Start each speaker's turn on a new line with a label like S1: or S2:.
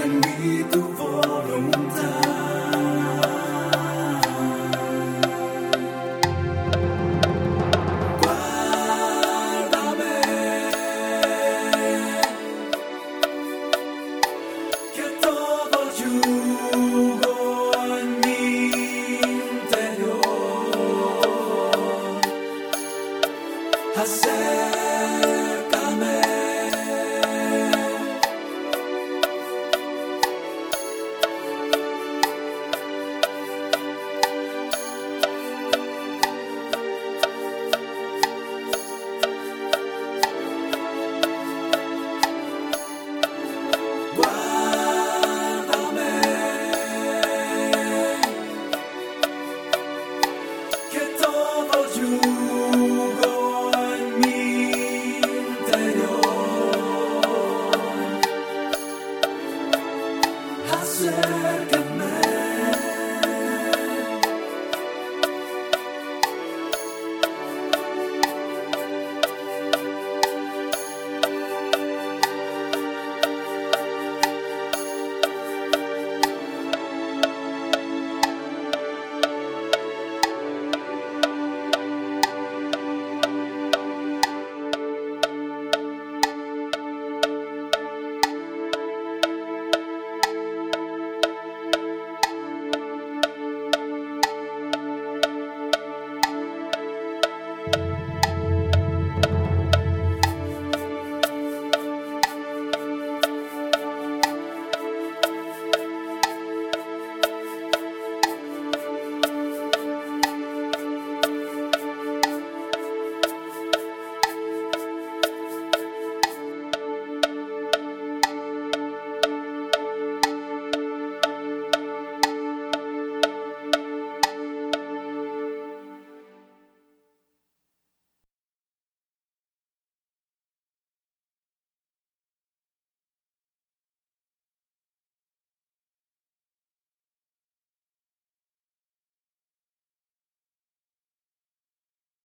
S1: en mi tu voluntad. Guárdame, que todo el en mi interior hacer Yeah.